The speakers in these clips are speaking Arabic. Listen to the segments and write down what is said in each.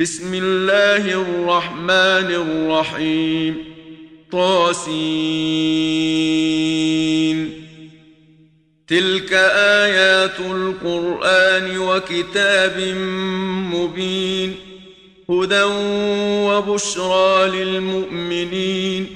بسم الله الرحمن الرحيم. طاسين. تلك آيات القرآن وكتاب مبين. هدى وبشرى للمؤمنين.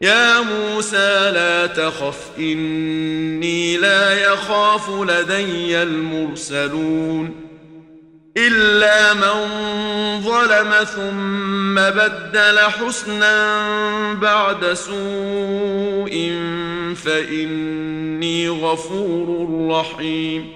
يا موسى لا تخف إني لا يخاف لدي المرسلون. إلا من ظلم ثم بدل حسنا بعد سوء فإني غفور رحيم.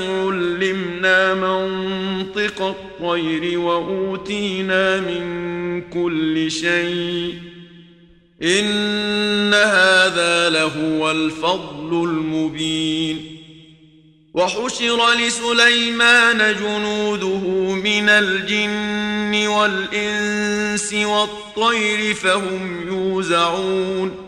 علمنا منطق الطير وأوتينا من كل شيء. إن هذا لهو الفضل المبين. وحشر لسليمان جنوده من الجن والإنس والطير فهم يوزعون.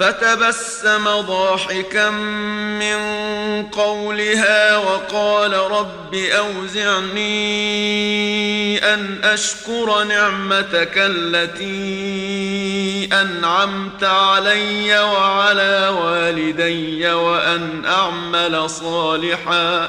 فتبسم ضاحكا من قولها وقال رب أوزعني أن أشكر نعمتك التي أنعمت علي وعلى والدي وأن أعمل صالحا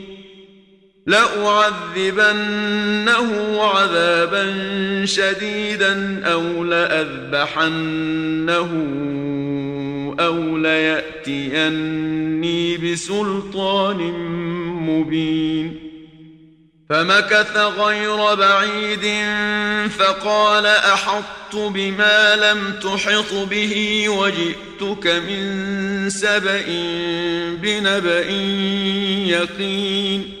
لأعذبنه عذابا شديدا أو لأذبحنه أو ليأتيني بسلطان مبين. فمكث غير بعيد فقال أحطت بما لم تحط به وجئتك من سبأ بنبأ يقين.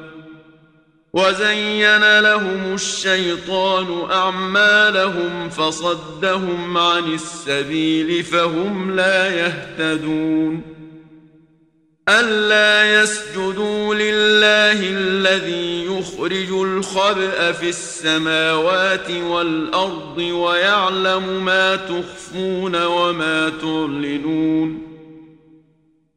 وزين لهم الشيطان أعمالهم فصدهم عن السبيل فهم لا يهتدون ألا يسجدوا لله الذي يخرج الخبأ في السماوات والأرض ويعلم ما تخفون وما تعلنون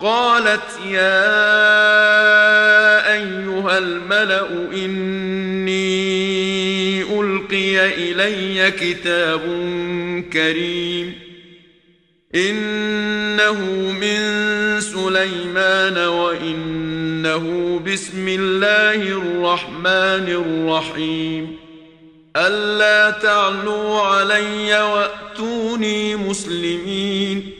قالت يا أيها الملأ إني ألقي إلي كتاب كريم إنه من سليمان وإنه بسم الله الرحمن الرحيم ألا تعلوا علي وأتوني مسلمين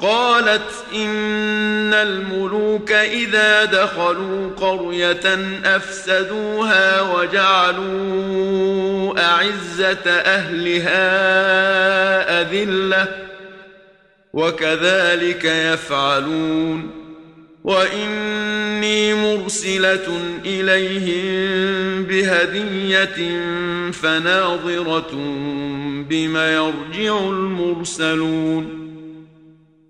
قالت إن الملوك إذا دخلوا قرية أفسدوها وجعلوا أعزة أهلها أذلة وكذلك يفعلون وإني مرسلة إليهم بهدية فناظرة بما يرجع المرسلون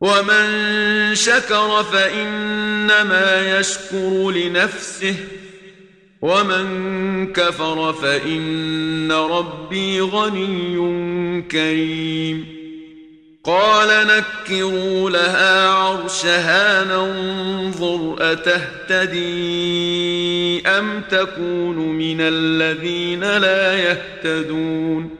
ومن شكر فإنما يشكر لنفسه ومن كفر فإن ربي غني كريم قال نكروا لها عرشها ننظر أتهتدي أم تكون من الذين لا يهتدون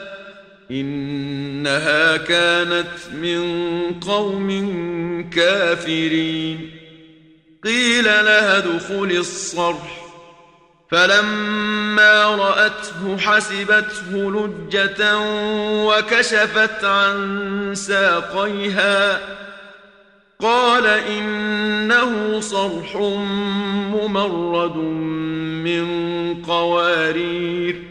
إنها كانت من قوم كافرين. قيل لها ادخل الصرح. فلما رأته حسبته لجة وكشفت عن ساقيها. قال إنه صرح ممرد من قوارير.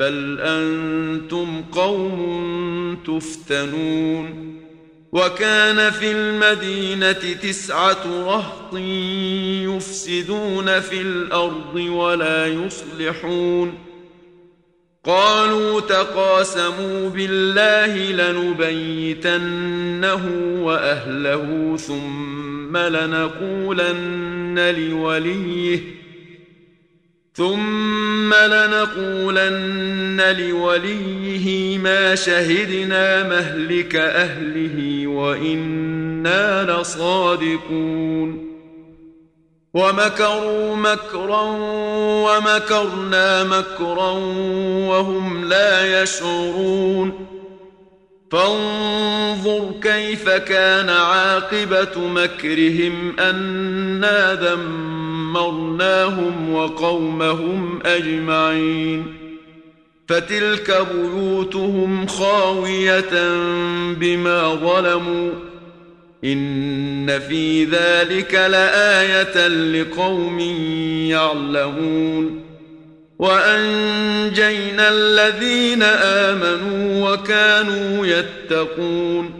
بل أنتم قوم تفتنون وكان في المدينة تسعه رهط يفسدون في الأرض ولا يصلحون قالوا تقاسموا بالله لنبيتنه واهله ثم لنقولن لوليه ثم لنقولن لوليه ما شهدنا مهلك أهله وإنا لصادقون. ومكروا مكرا ومكرنا مكرا وهم لا يشعرون. فانظر كيف كان عاقبة مكرهم أنا دمرناهم وقومهم أجمعين فتلك بيوتهم خاوية بما ظلموا إن في ذلك لآية لقوم يعلمون وأنجينا الذين آمنوا وكانوا يتقون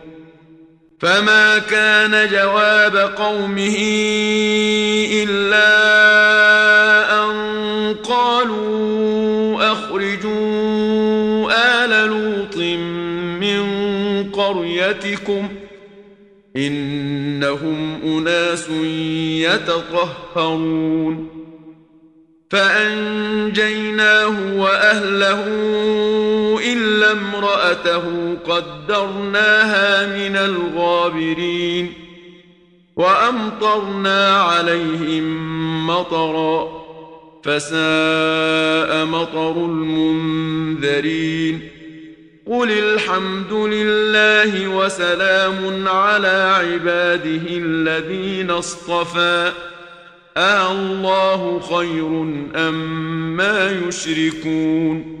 فما كان جواب قومه إلا أن قالوا أخرجوا آل لوط من قريتكم انهم اناس يتطهرون فانجيناه واهله الا امرأته قدرناها من الغابرين وأمطرنا عليهم مطرا فساء مطر المنذرين قل الحمد لله وسلام على عباده الذين اصطفى آه الله خير أم ما يشركون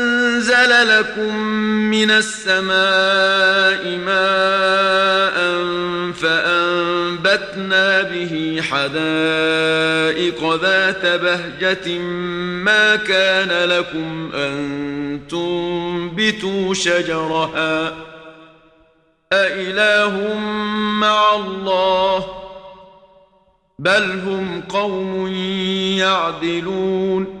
لكم من السماء ماء فأنبتنا به حدائق ذات بهجة ما كان لكم أن تنبتوا شجرها أإله مع الله بل هم قوم يعدلون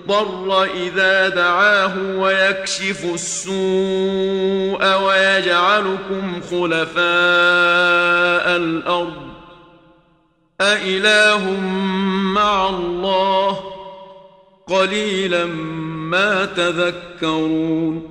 إذا دعاه ويكشف السوء ويجعلكم خلفاء الأرض أإله مع الله قليلا ما تذكرون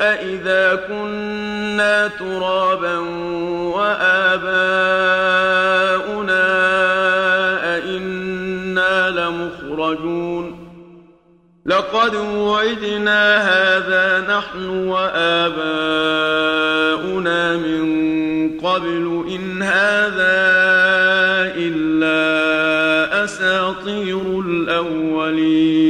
أئذا كنا ترابا وآباؤنا أئنا لمخرجون لقد وعدنا هذا نحن وآباؤنا من قبل إن هذا إلا أساطير الأولين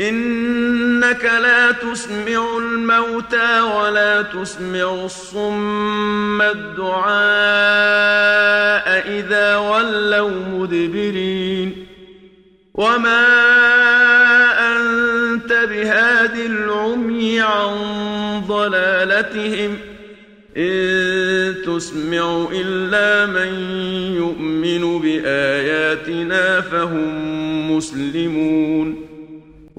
إنك لا تسمع الموتى ولا تسمع الصم الدعاء إذا ولوا مدبرين. وما أنت بهاد العمي عن ضلالتهم. إن تسمع إلا من يؤمن بآياتنا فهم مسلمون.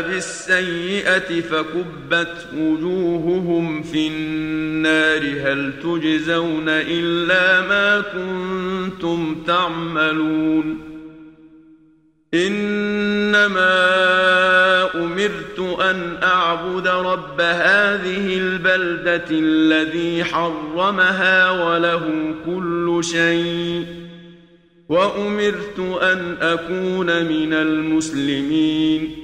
بالسيئة فكبت وجوههم في النار. هل تجزون إلا ما كنتم تعملون؟ إنما أمرت أن أعبد رب هذه البلدة الذي حرمها وله كل شيء. وأمرت أن أكون من المسلمين.